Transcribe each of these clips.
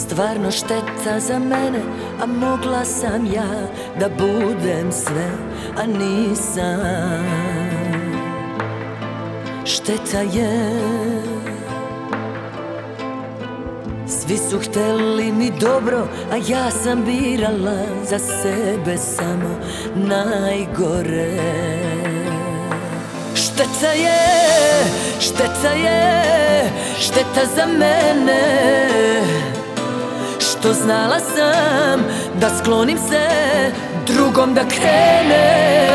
Stvarno šteta za mene, a mogla sam ja da budem sve, a nisam. Šteta je. Svi su htjeli mi dobro, a ja sam birala za sebe samo najgore. Šteta je, šteta je, šteta za mene Što znala sam da sklonim se drugom da krene.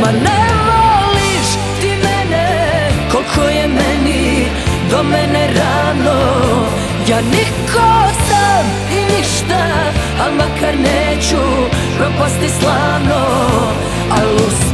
Ma ne voliš ti mene koliko je meni do mene rano. Ja niko sam i ništa, al makar neću propasti slavno Al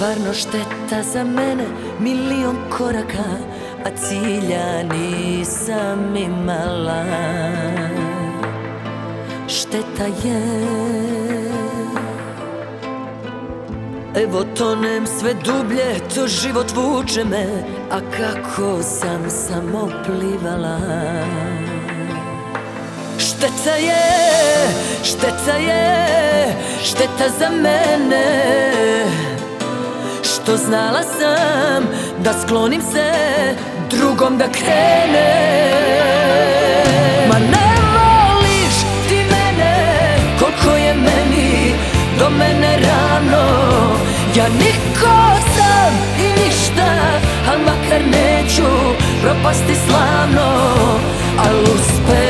Stvarno šteta za mene Milion koraka A cilja nisam imala. Šteta je. Evo tonem sve dublje To život vuče me A kako sam samo plivala. Šteta je, šteta je, šteta za mene Što znala sam da sklonim se drugom da krene. Ma ne voliš ti mene koliko je meni do mene rano. Ja niko sam i ništa, al makar neću propasti slavno. Al uspela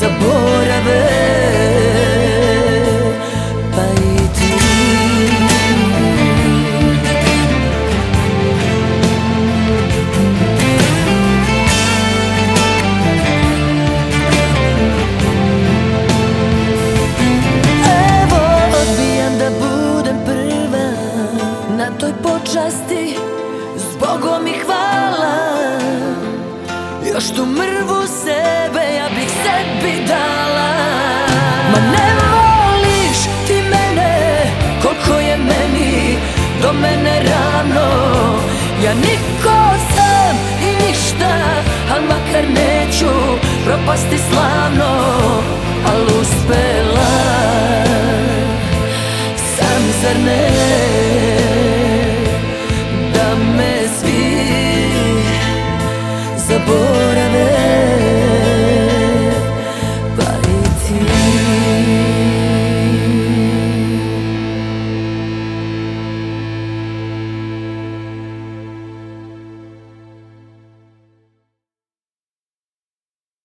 zaborave pa i ti. Evo odbijam da budem prva na toj počasti Zbogom i hvala Još tu mrvu sebe Ma ne voliš ti mene koliko je meni do mene rano. Ja niko sam i ništa, al makar neću propasti slavno